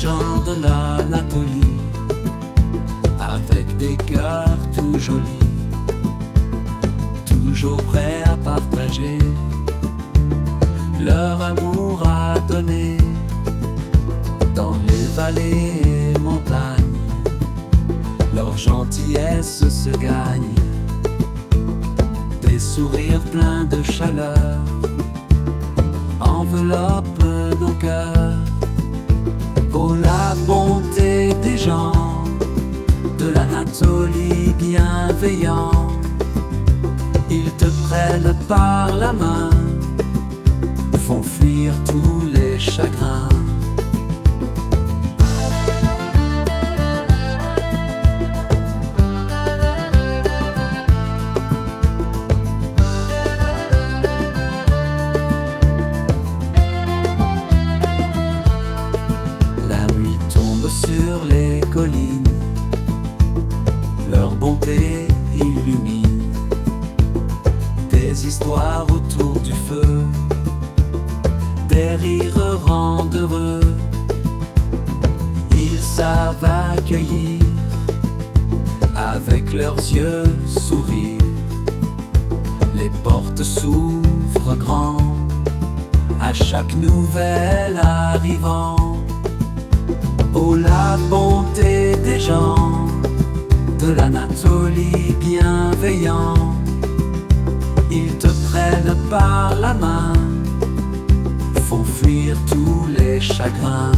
de l'Anatolie, avec des cœurs tout jolis, toujours prêts à partager leur amour à donner dans les vallées et montagnes. Leur gentillesse se gagne, des sourires pleins de chaleur enveloppent l'Anatolie bienveillant, ils te prennent par la main, illumine des histoires autour du feu, des rires rendent heureux. Ils savent accueillir avec leurs yeux sourire. Les portes s'ouvrent grand à chaque nouvel arrivant. Oh la bonté des gens de l'Anatolie bienveillant, ils te prennent par la main, font fuir tous les chagrins.